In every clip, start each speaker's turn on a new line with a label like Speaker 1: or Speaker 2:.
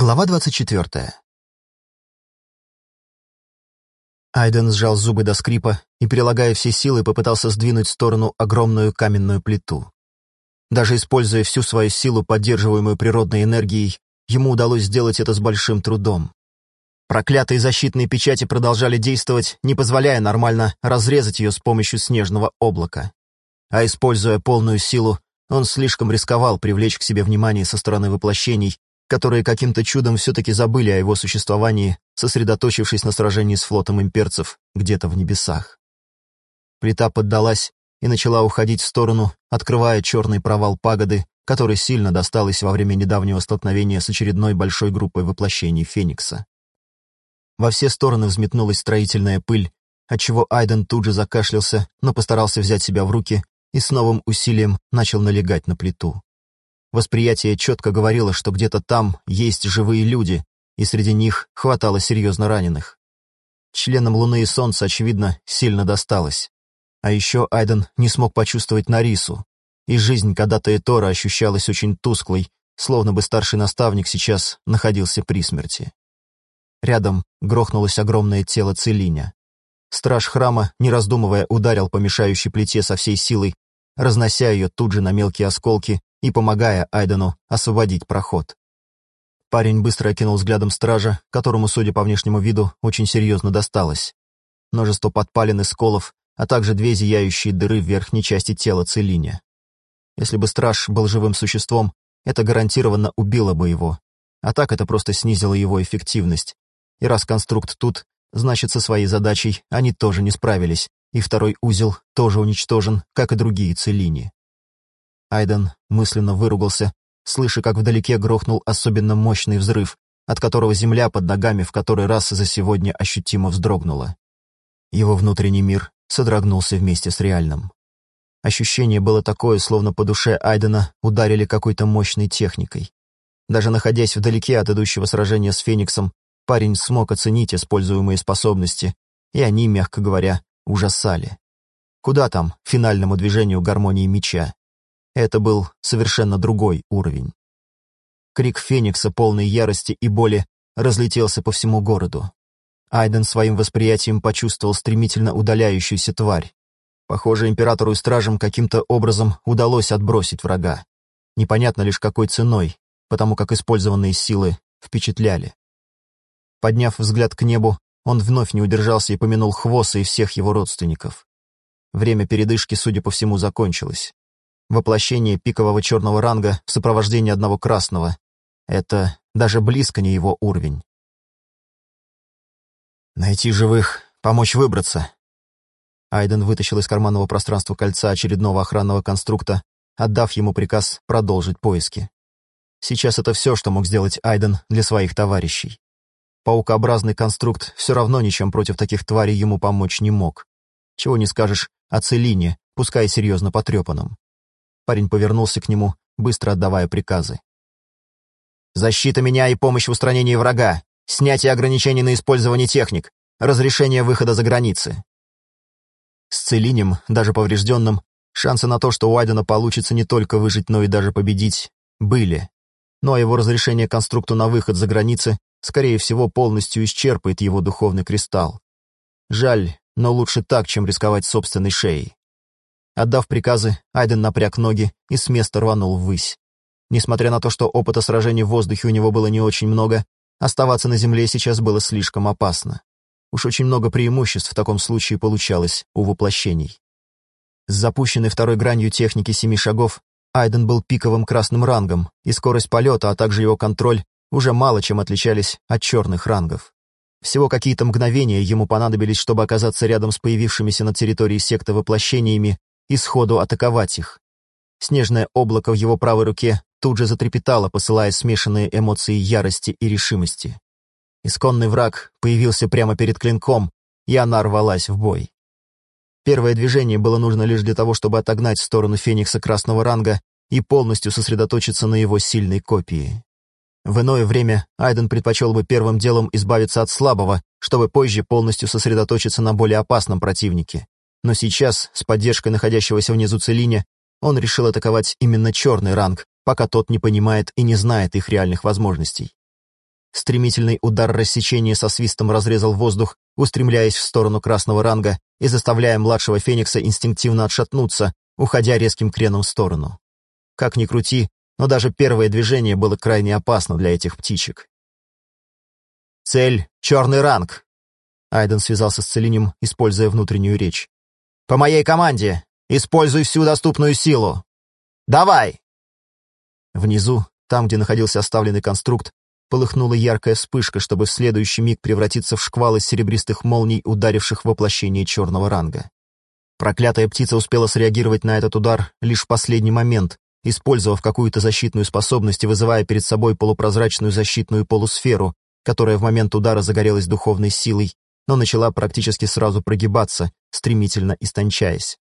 Speaker 1: Глава 24. Айден сжал зубы до скрипа и, прилагая все силы, попытался сдвинуть в сторону огромную каменную плиту. Даже используя всю свою силу, поддерживаемую природной энергией, ему удалось сделать это с большим трудом. Проклятые защитные печати продолжали действовать, не позволяя нормально разрезать ее с помощью снежного облака. А используя полную силу, он слишком рисковал привлечь к себе внимание со стороны воплощений, которые каким-то чудом все-таки забыли о его существовании, сосредоточившись на сражении с флотом имперцев где-то в небесах. Плита поддалась и начала уходить в сторону, открывая черный провал пагоды, который сильно досталось во время недавнего столкновения с очередной большой группой воплощений Феникса. Во все стороны взметнулась строительная пыль, отчего Айден тут же закашлялся, но постарался взять себя в руки и с новым усилием начал налегать на плиту. Восприятие четко говорило, что где-то там есть живые люди, и среди них хватало серьезно раненых. Членам Луны и Солнца, очевидно, сильно досталось. А еще Айден не смог почувствовать Нарису, и жизнь когда-то Этора ощущалась очень тусклой, словно бы старший наставник сейчас находился при смерти. Рядом грохнулось огромное тело Целиня. Страж храма, не раздумывая, ударил по мешающей плите со всей силой, разнося ее тут же на мелкие осколки и помогая Айдену освободить проход. Парень быстро окинул взглядом стража, которому, судя по внешнему виду, очень серьезно досталось. Множество подпалин и сколов, а также две зияющие дыры в верхней части тела Целиня. Если бы страж был живым существом, это гарантированно убило бы его. А так это просто снизило его эффективность. И раз конструкт тут, значит, со своей задачей они тоже не справились, и второй узел тоже уничтожен, как и другие Целини. Айден мысленно выругался, слыша, как вдалеке грохнул особенно мощный взрыв, от которого земля под ногами в который раз за сегодня ощутимо вздрогнула. Его внутренний мир содрогнулся вместе с реальным. Ощущение было такое, словно по душе Айдена ударили какой-то мощной техникой. Даже находясь вдалеке от идущего сражения с Фениксом, парень смог оценить используемые способности, и они, мягко говоря, ужасали. Куда там финальному движению гармонии меча? Это был совершенно другой уровень. Крик Феникса, полный ярости и боли, разлетелся по всему городу. Айден своим восприятием почувствовал стремительно удаляющуюся тварь. Похоже, императору и стражам каким-то образом удалось отбросить врага. Непонятно лишь какой ценой, потому как использованные силы впечатляли. Подняв взгляд к небу, он вновь не удержался и помянул Хвоса и всех его родственников. Время передышки, судя по всему, закончилось воплощение пикового черного ранга в сопровождении одного красного. Это даже близко не его уровень. «Найти живых, помочь выбраться». Айден вытащил из карманного пространства кольца очередного охранного конструкта, отдав ему приказ продолжить поиски. Сейчас это все, что мог сделать Айден для своих товарищей. Паукообразный конструкт все равно ничем против таких тварей ему помочь не мог. Чего не скажешь о Целине, пускай серьезно потрепанном. Парень повернулся к нему, быстро отдавая приказы. «Защита меня и помощь в устранении врага, снятие ограничений на использование техник, разрешение выхода за границы». С Целинем, даже поврежденным, шансы на то, что у Айдена получится не только выжить, но и даже победить, были. Но его разрешение конструкту на выход за границы, скорее всего, полностью исчерпает его духовный кристалл. Жаль, но лучше так, чем рисковать собственной шеей. Отдав приказы, Айден напряг ноги и с места рванул ввысь. Несмотря на то, что опыта сражений в воздухе у него было не очень много, оставаться на земле сейчас было слишком опасно. Уж очень много преимуществ в таком случае получалось у воплощений. С запущенной второй гранью техники семи шагов Айден был пиковым красным рангом, и скорость полета, а также его контроль уже мало чем отличались от черных рангов. Всего какие-то мгновения ему понадобились, чтобы оказаться рядом с появившимися на территории секты воплощениями и сходу атаковать их. Снежное облако в его правой руке тут же затрепетало, посылая смешанные эмоции ярости и решимости. Исконный враг появился прямо перед клинком, и она рвалась в бой. Первое движение было нужно лишь для того, чтобы отогнать в сторону Феникса красного ранга и полностью сосредоточиться на его сильной копии. В иное время Айден предпочел бы первым делом избавиться от слабого, чтобы позже полностью сосредоточиться на более опасном противнике, но сейчас, с поддержкой находящегося внизу Целине, он решил атаковать именно черный ранг, пока тот не понимает и не знает их реальных возможностей. Стремительный удар рассечения со свистом разрезал воздух, устремляясь в сторону красного ранга и заставляя младшего Феникса инстинктивно отшатнуться, уходя резким креном в сторону. Как ни крути, но даже первое движение было крайне опасно для этих птичек. «Цель — черный ранг!» Айден связался с Целинем, используя внутреннюю речь. «По моей команде! Используй всю доступную силу! Давай!» Внизу, там, где находился оставленный конструкт, полыхнула яркая вспышка, чтобы в следующий миг превратиться в шквал из серебристых молний, ударивших в воплощение черного ранга. Проклятая птица успела среагировать на этот удар лишь в последний момент, использовав какую-то защитную способность и вызывая перед собой полупрозрачную защитную полусферу, которая в момент удара загорелась духовной силой, но начала практически сразу прогибаться, стремительно истончаясь.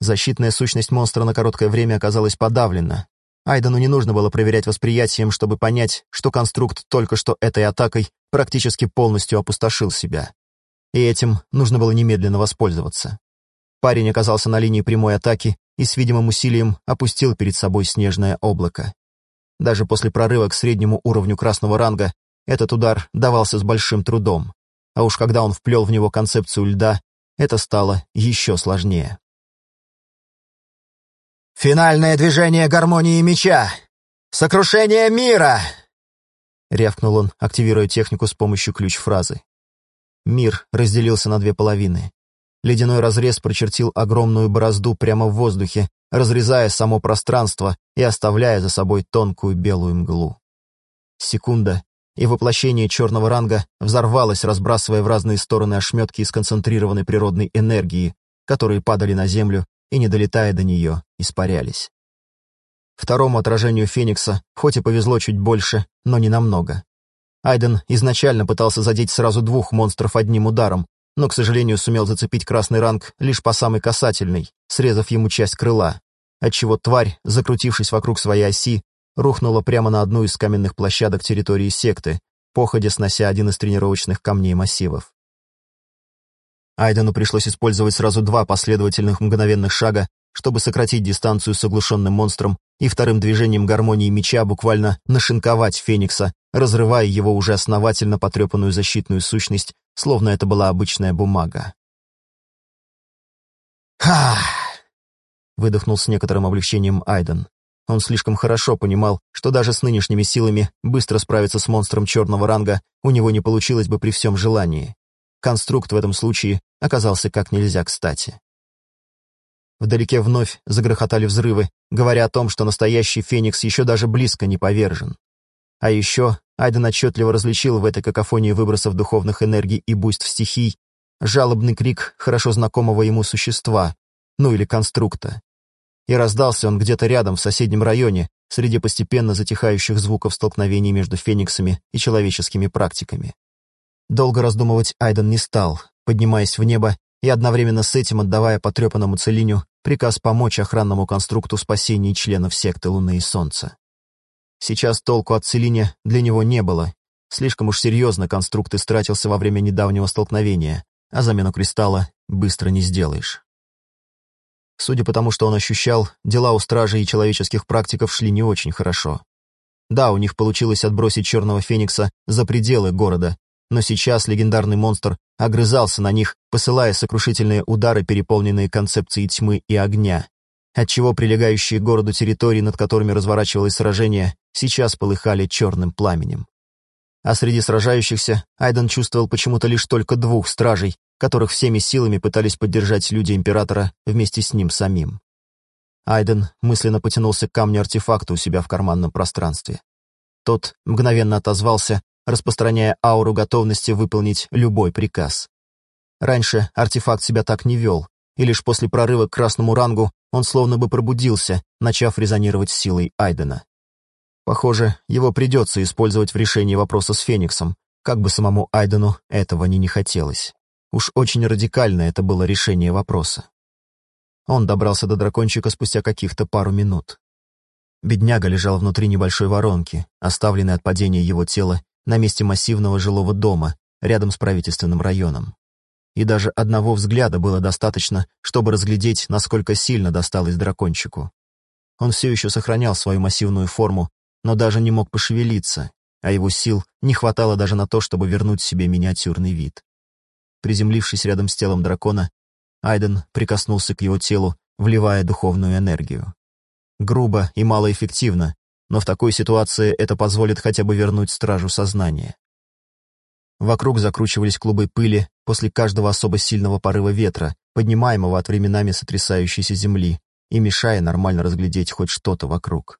Speaker 1: Защитная сущность монстра на короткое время оказалась подавлена, Айдену не нужно было проверять восприятием, чтобы понять, что конструкт только что этой атакой практически полностью опустошил себя. И этим нужно было немедленно воспользоваться. Парень оказался на линии прямой атаки и с видимым усилием опустил перед собой снежное облако. Даже после прорыва к среднему уровню красного ранга этот удар давался с большим трудом, а уж когда он вплел в него концепцию льда, это стало еще сложнее. «Финальное движение гармонии меча! Сокрушение мира!» Рявкнул он, активируя технику с помощью ключ-фразы. Мир разделился на две половины. Ледяной разрез прочертил огромную борозду прямо в воздухе, разрезая само пространство и оставляя за собой тонкую белую мглу. Секунда, и воплощение черного ранга взорвалось, разбрасывая в разные стороны ошметки из концентрированной природной энергии, которые падали на землю и, не долетая до нее, испарялись. Второму отражению Феникса хоть и повезло чуть больше, но не намного. Айден изначально пытался задеть сразу двух монстров одним ударом, но, к сожалению, сумел зацепить красный ранг лишь по самой касательной, срезав ему часть крыла, отчего тварь, закрутившись вокруг своей оси, рухнула прямо на одну из каменных площадок территории секты, походя снося один из тренировочных камней массивов. Айдену пришлось использовать сразу два последовательных мгновенных шага, чтобы сократить дистанцию с оглушенным монстром и вторым движением гармонии меча буквально нашинковать Феникса, разрывая его уже основательно потрепанную защитную сущность, словно это была обычная бумага. «Ха!» — выдохнул с некоторым облегчением Айден. Он слишком хорошо понимал, что даже с нынешними силами быстро справиться с монстром черного ранга у него не получилось бы при всем желании. Конструкт в этом случае оказался как нельзя кстати. Вдалеке вновь загрохотали взрывы, говоря о том, что настоящий Феникс еще даже близко не повержен. А еще Айден отчетливо различил в этой какофонии выбросов духовных энергий и буйств стихий жалобный крик хорошо знакомого ему существа, ну или конструкта. И раздался он где-то рядом, в соседнем районе, среди постепенно затихающих звуков столкновений между фениксами и человеческими практиками. Долго раздумывать Айден не стал, поднимаясь в небо и одновременно с этим отдавая потрепанному Целиню приказ помочь охранному конструкту спасении членов секты Луны и Солнца. Сейчас толку от Целиня для него не было. Слишком уж серьезно конструкт истратился во время недавнего столкновения, а замену кристалла быстро не сделаешь. Судя по тому, что он ощущал, дела у стражей и человеческих практиков шли не очень хорошо. Да, у них получилось отбросить Черного Феникса за пределы города, но сейчас легендарный монстр огрызался на них, посылая сокрушительные удары, переполненные концепцией тьмы и огня, отчего прилегающие к городу территории, над которыми разворачивалось сражение, сейчас полыхали черным пламенем. А среди сражающихся Айден чувствовал почему-то лишь только двух стражей, которых всеми силами пытались поддержать люди Императора вместе с ним самим. Айден мысленно потянулся к камню-артефакту у себя в карманном пространстве. Тот мгновенно отозвался, распространяя ауру готовности выполнить любой приказ. Раньше артефакт себя так не вел, и лишь после прорыва к красному рангу он словно бы пробудился, начав резонировать силой Айдена. Похоже, его придется использовать в решении вопроса с Фениксом, как бы самому Айдену этого ни не хотелось. Уж очень радикально это было решение вопроса. Он добрался до дракончика спустя каких-то пару минут. Бедняга лежал внутри небольшой воронки, оставленной от падения его тела на месте массивного жилого дома, рядом с правительственным районом. И даже одного взгляда было достаточно, чтобы разглядеть, насколько сильно досталось дракончику. Он все еще сохранял свою массивную форму, но даже не мог пошевелиться, а его сил не хватало даже на то, чтобы вернуть себе миниатюрный вид. Приземлившись рядом с телом дракона, Айден прикоснулся к его телу, вливая духовную энергию. Грубо и малоэффективно, но в такой ситуации это позволит хотя бы вернуть стражу сознания. Вокруг закручивались клубы пыли после каждого особо сильного порыва ветра, поднимаемого от временами сотрясающейся земли и мешая нормально разглядеть хоть что-то вокруг.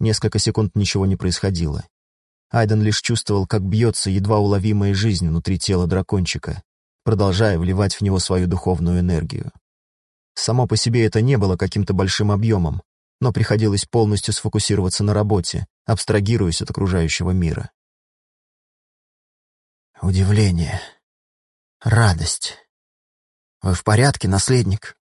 Speaker 1: Несколько секунд ничего не происходило. Айден лишь чувствовал, как бьется едва уловимая жизнь внутри тела дракончика, продолжая вливать в него свою духовную энергию. Само по себе это не было каким-то большим объемом, но приходилось полностью сфокусироваться на работе, абстрагируясь от окружающего мира.
Speaker 2: Удивление. Радость. «Вы в порядке, наследник?»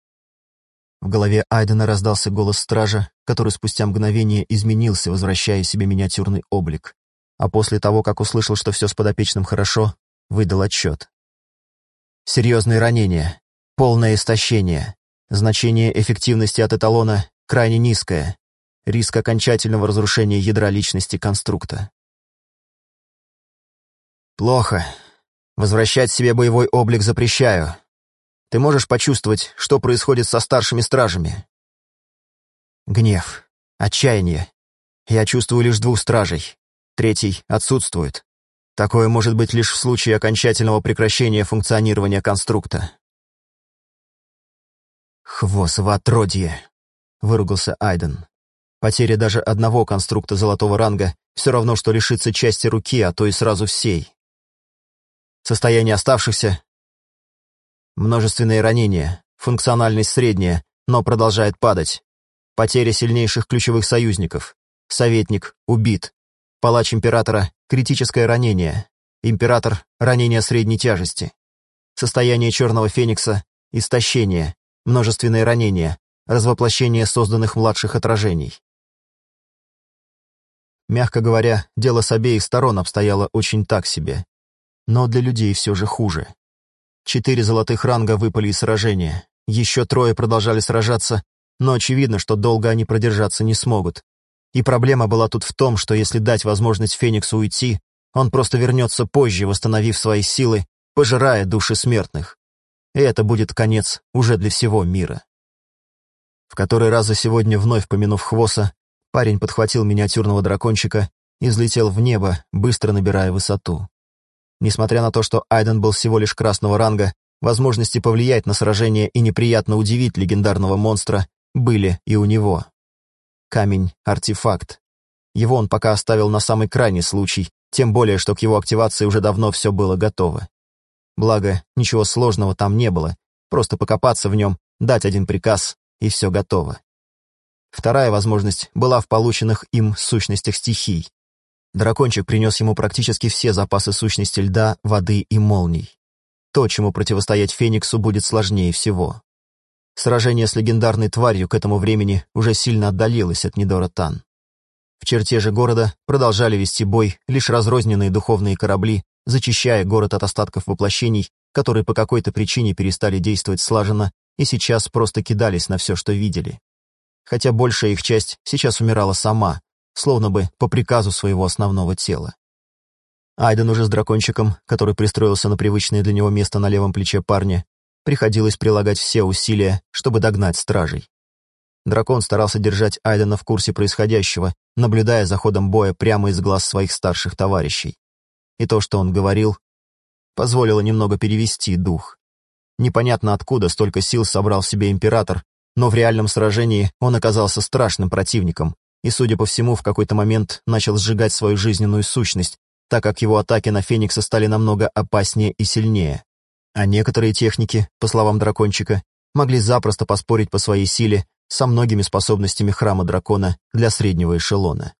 Speaker 1: В голове Айдена раздался голос стража, который спустя мгновение изменился, возвращая себе миниатюрный облик, а после того, как услышал, что все с подопечным хорошо, выдал отчет. Серьезные ранения, полное истощение, значение эффективности от эталона крайне низкое, риск окончательного разрушения ядра личности конструкта. «Плохо. Возвращать себе боевой облик запрещаю. Ты можешь почувствовать, что происходит со старшими стражами?» «Гнев. Отчаяние. Я чувствую лишь двух стражей. Третий отсутствует. Такое может быть лишь в случае окончательного прекращения функционирования конструкта». «Хвосово отродье!» — выругался Айден. Потеря даже одного конструкта золотого ранга все равно, что лишиться части руки, а то и сразу всей. Состояние оставшихся — множественные ранения, функциональность средняя, но продолжает падать. Потеря сильнейших ключевых союзников. Советник убит. Палач императора — критическое ранение. Император — ранение средней тяжести. Состояние черного феникса — истощение, множественные ранения, развоплощение созданных младших отражений. Мягко говоря, дело с обеих сторон обстояло очень так себе но для людей все же хуже. Четыре золотых ранга выпали из сражения, еще трое продолжали сражаться, но очевидно, что долго они продержаться не смогут. И проблема была тут в том, что если дать возможность Фениксу уйти, он просто вернется позже, восстановив свои силы, пожирая души смертных. И это будет конец уже для всего мира. В который раз за сегодня, вновь помянув Хвоса, парень подхватил миниатюрного дракончика и взлетел в небо, быстро набирая высоту. Несмотря на то, что Айден был всего лишь красного ранга, возможности повлиять на сражение и неприятно удивить легендарного монстра были и у него. Камень — артефакт. Его он пока оставил на самый крайний случай, тем более, что к его активации уже давно все было готово. Благо, ничего сложного там не было, просто покопаться в нем, дать один приказ, и все готово. Вторая возможность была в полученных им сущностях стихий. Дракончик принес ему практически все запасы сущности льда, воды и молний. То, чему противостоять Фениксу, будет сложнее всего. Сражение с легендарной тварью к этому времени уже сильно отдалилось от Нидора Тан. В чертеже города продолжали вести бой лишь разрозненные духовные корабли, зачищая город от остатков воплощений, которые по какой-то причине перестали действовать слаженно и сейчас просто кидались на все, что видели. Хотя большая их часть сейчас умирала сама, словно бы по приказу своего основного тела. Айден уже с дракончиком, который пристроился на привычное для него место на левом плече парня, приходилось прилагать все усилия, чтобы догнать стражей. Дракон старался держать Айдена в курсе происходящего, наблюдая за ходом боя прямо из глаз своих старших товарищей. И то, что он говорил, позволило немного перевести дух. Непонятно откуда столько сил собрал в себе император, но в реальном сражении он оказался страшным противником, и, судя по всему, в какой-то момент начал сжигать свою жизненную сущность, так как его атаки на Феникса стали намного опаснее и сильнее. А некоторые техники, по словам дракончика, могли запросто поспорить по своей силе со многими способностями храма дракона для среднего эшелона.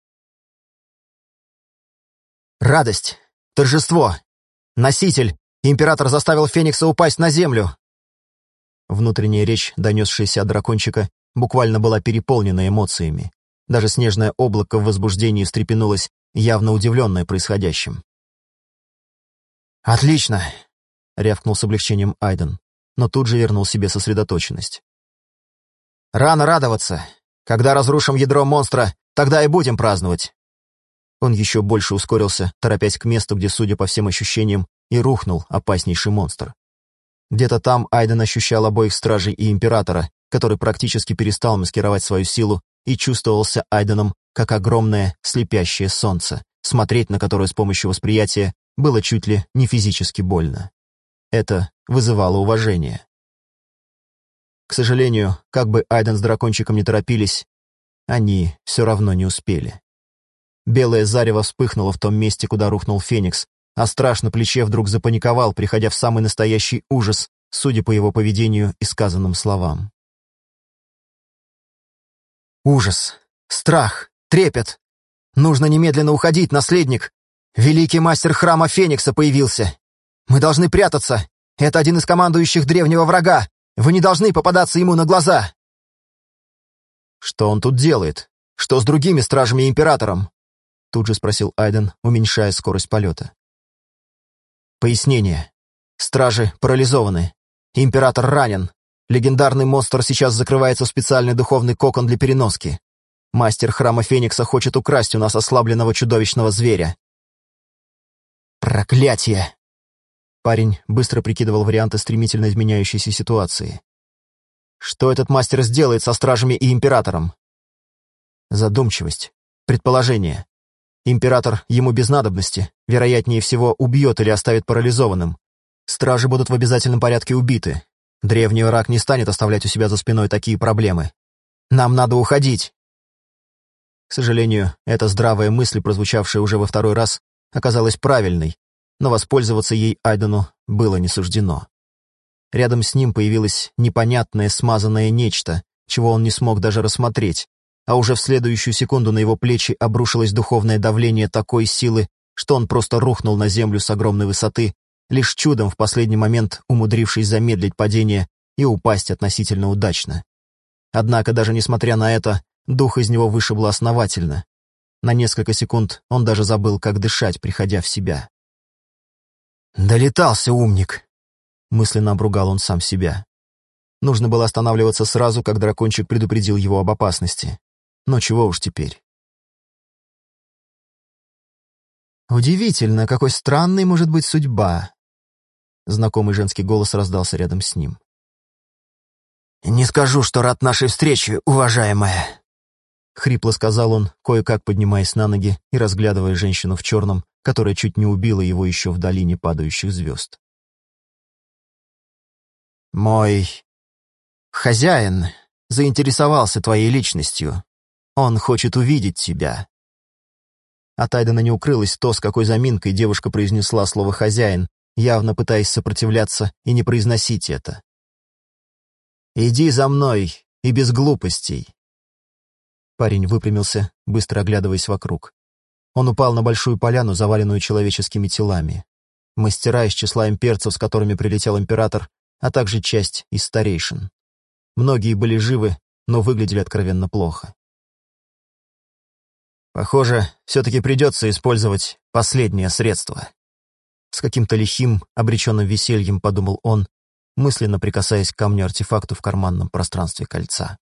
Speaker 1: «Радость! Торжество! Носитель! Император заставил Феникса упасть на землю!» Внутренняя речь, донесшаяся от дракончика, буквально была переполнена эмоциями. Даже снежное облако в возбуждении встрепенулось, явно удивленное происходящим. «Отлично!» — рявкнул с облегчением Айден, но тут же вернул себе сосредоточенность. «Рано радоваться. Когда разрушим ядро монстра, тогда и будем праздновать. Он еще больше ускорился, торопясь к месту, где, судя по всем ощущениям, и рухнул опаснейший монстр. Где-то там Айден ощущал обоих стражей и императора, который практически перестал маскировать свою силу и чувствовался Айденом как огромное слепящее солнце, смотреть на которое с помощью восприятия было чуть ли не физически больно. Это вызывало уважение. К сожалению, как бы Айден с дракончиком не торопились, они все равно не успели. Белое зарево вспыхнуло в том месте, куда рухнул Феникс, а страж на плече вдруг запаниковал, приходя в самый настоящий ужас, судя по его поведению и сказанным словам. Ужас, страх, трепет. Нужно немедленно уходить, наследник. Великий мастер храма Феникса появился. Мы должны прятаться. Это один из командующих древнего врага. Вы не должны попадаться ему на глаза. Что он тут делает? Что с другими стражами и императором? Тут же спросил Айден, уменьшая скорость полета. Пояснение. Стражи парализованы. Император ранен. Легендарный монстр сейчас закрывается в специальный духовный кокон для переноски. Мастер храма Феникса хочет украсть у нас ослабленного чудовищного зверя. Проклятие! Парень быстро прикидывал варианты стремительно изменяющейся ситуации. Что этот мастер сделает со стражами и императором? Задумчивость. Предположение. Император ему без надобности, вероятнее всего, убьет или оставит парализованным. Стражи будут в обязательном порядке убиты, Древний враг не станет оставлять у себя за спиной такие проблемы. Нам надо уходить. К сожалению, эта здравая мысль, прозвучавшая уже во второй раз, оказалась правильной, но воспользоваться ей Айдену было не суждено. Рядом с ним появилось непонятное смазанное нечто, чего он не смог даже рассмотреть, а уже в следующую секунду на его плечи обрушилось духовное давление такой силы, что он просто рухнул на землю с огромной высоты лишь чудом в последний момент умудрившись замедлить падение и упасть относительно удачно. Однако, даже несмотря на это, дух из него вышибло основательно. На несколько секунд он даже забыл, как дышать, приходя в себя. «Долетался, умник!» — мысленно обругал он сам себя. Нужно было останавливаться сразу, как дракончик предупредил его об опасности. Но чего уж теперь. Удивительно, какой странной может быть судьба, Знакомый женский голос раздался рядом с ним. «Не скажу, что рад нашей встрече, уважаемая!» Хрипло сказал он, кое-как поднимаясь на ноги и разглядывая женщину в черном, которая чуть не убила его еще в долине падающих звезд. «Мой хозяин заинтересовался твоей личностью. Он хочет увидеть тебя». От Айдена не укрылось то, с какой заминкой девушка произнесла слово «хозяин», явно пытаясь сопротивляться и не произносить это. «Иди за мной, и без глупостей!» Парень выпрямился, быстро оглядываясь вокруг. Он упал на большую поляну, заваленную человеческими телами. Мастера из числа имперцев, с которыми прилетел император, а также часть из старейшин. Многие были живы, но выглядели откровенно плохо. Похоже, все-таки придется использовать последнее средство. С каким-то лихим, обреченным весельем подумал он, мысленно прикасаясь к камню-артефакту в карманном пространстве кольца.